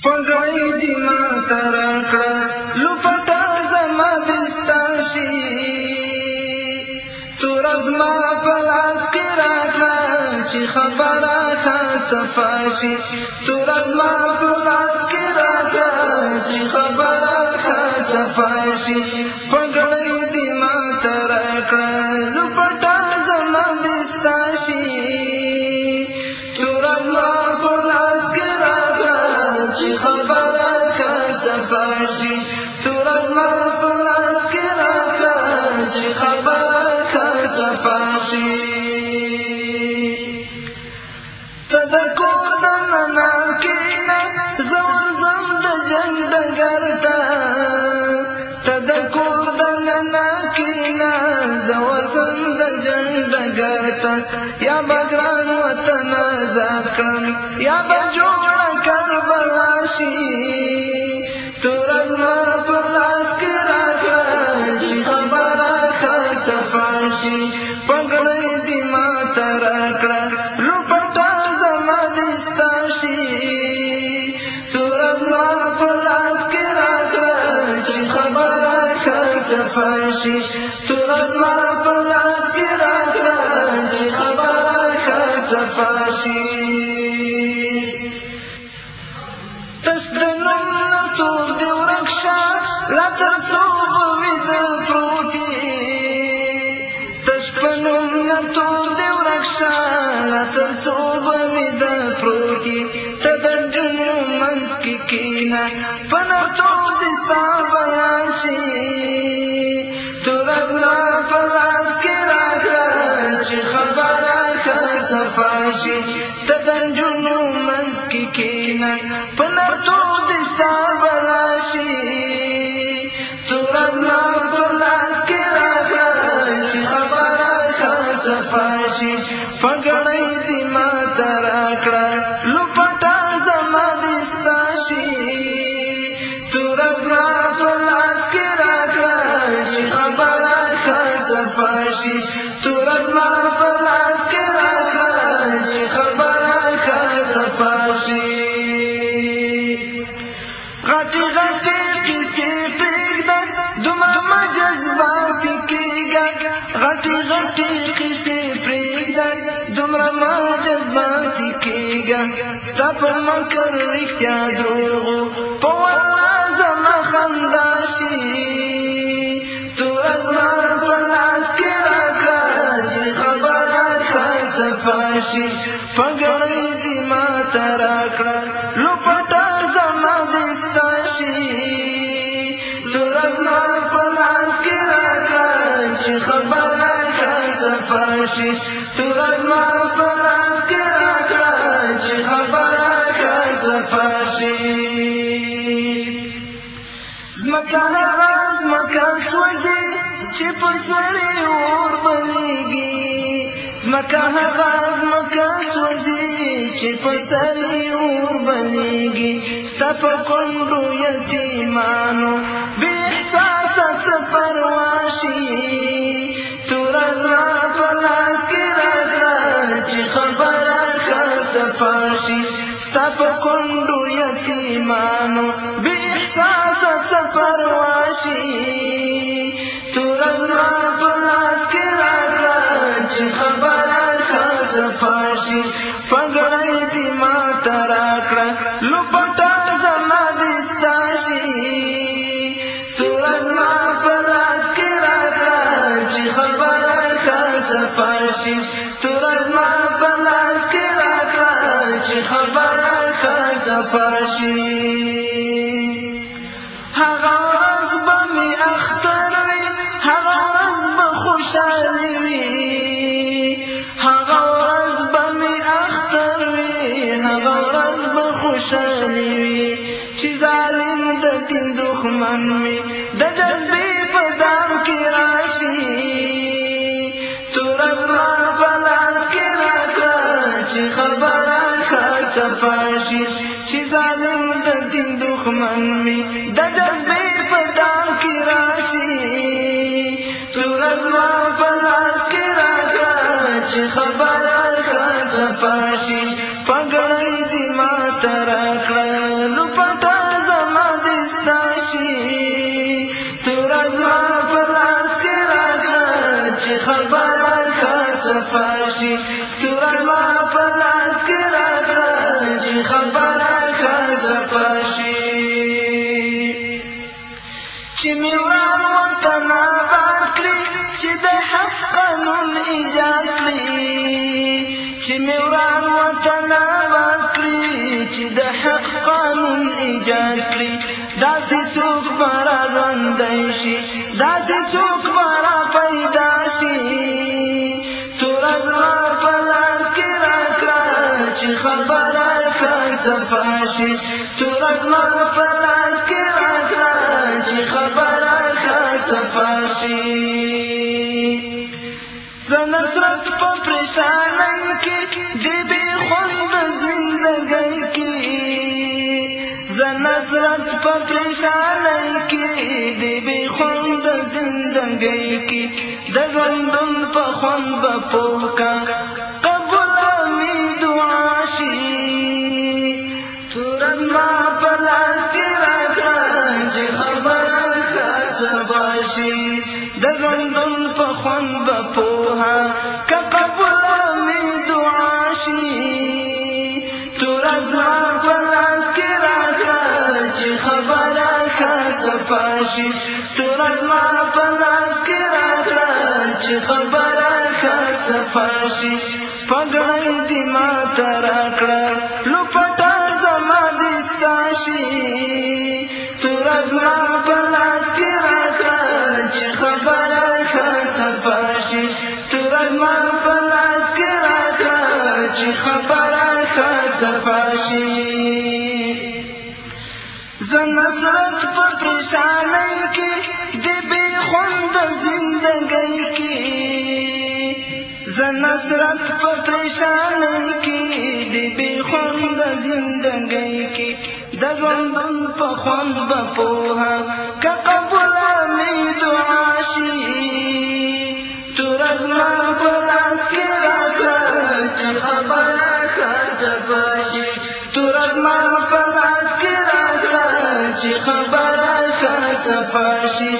سپوږمۍ دې ماته راکړه لپټه زما دې ستا شي توره زما په لاس کې راکړه چې خبره ښه صفا شي توره زما خبره که صفا شي تور لمر په لاس کې راکړه چې خبره که صفا شي ته د کور دننه کښېنه زه ورځم د جنګ ډګر ته ته د کور دننه کښېنه زه ورځم د جنګ ډګر ته یا به ګران وطن آزاد کړم یا به جوړ سر به راشي توره زما په لاس کې راکړه چې خبره ښه صفا شي پګړۍ دې ماته راکړه لوپټه زما دې ستا شي توره زما په لاس کې راکړه چې خبره ښه صفا شي توره زما په لاس کې راکړه چې خبره ښه صفا شي تش د نوم نه تور دې ورک شه لا تر څو به ویده پروت یې تش په نوم نه تور دې ورک شه لا تر څو به ویده پروت یې ته د جنو منځ کې کښېنه په نفتو دې ستا به راشي توره زما په لاس کې راکړه چې خبره ښه صفا شي ته د جنو منځ کې کښېنه په توره زمر په لاس کې راکړه چې خبره کا صفا شي غټي غټي کیسې پرېږده دومره مه جذباتي کېږه غټي غټي کیسې پرېږده دومره مه جذباتي کېږه ستا په مکر رښتیا دروغو په والله زما خندا شي فاشي پګړۍ دې ما ته راکړه لوپټه زما دې ستاشي تور ازمار په لاس کې راکړه چې خبر راکړه صفاشي تور ازمار په لاس کې راکړه چې خبر راکړه صفاشي زمکانه زمکان سوځي چې پر سر اور بلیږي زمکه هغه زمکه سوزي چې په سر اور بلیږي ستا په کونډو یتیمانو بې احساسه څه پروا شي توره زما په لاس کې راکړه چې خبره که صفا شي ستا په کونډو یتیمانو بې احساسه څه پروا شي توره زما په لاس کې راکړه چې خبره صفاشي پګړۍ دې ما ترا کړه لوپټا زما دې ستاشي تور زما پر راز کې را کړه چې خبره کا صفاشي تور زما پر راز کې را کړه چې خبره کا صفاشي خوشالي وي چې ظالم د دین دښمن مې د جذبې په دام کې راشي توره زما په لاس کې راکړه چې خبره ښه صفا شي چې ظالم د دین دښمن مې د جذبې په دام کې راشي توره زما په لاس کې راکړه چې خبره ښه صفا شي شي خبره که صفا شي تورن ما په لاس کې راکړه چې خبره که صفا شي چې مې وران وطن آباد کړي چې د حق قانون ایجاد کړي چې مې وران وطن آباد کړي چې د حق قانون ایجاد کړي شي تورات ما په لاس کې راکړه چې خبره کا صفا شي زنصرت په پریشانۍ کې دې به خوند زندګۍ کې زنصرت په پریشانۍ کې دې به خوند زندګۍ کې د ژوندون راشي د ژوندون په خوند به پوهه که قبوله مې دعا شي توره زما په لاس کې راکړه چې خبره که صفا شي توره زما په لاس کې راکړه چې خبره که صفا شي پګړۍ دې ما ته راکړه لو پټه زما دې ستا شي خبره که صفاشي زه نصرت په پریشانۍ کې د بې خونده زندګۍ کې زه نصرت په پریشانۍ کې د بې خونده زندګۍ کې د ژوندون په خوند به چې خبره کا صفاشي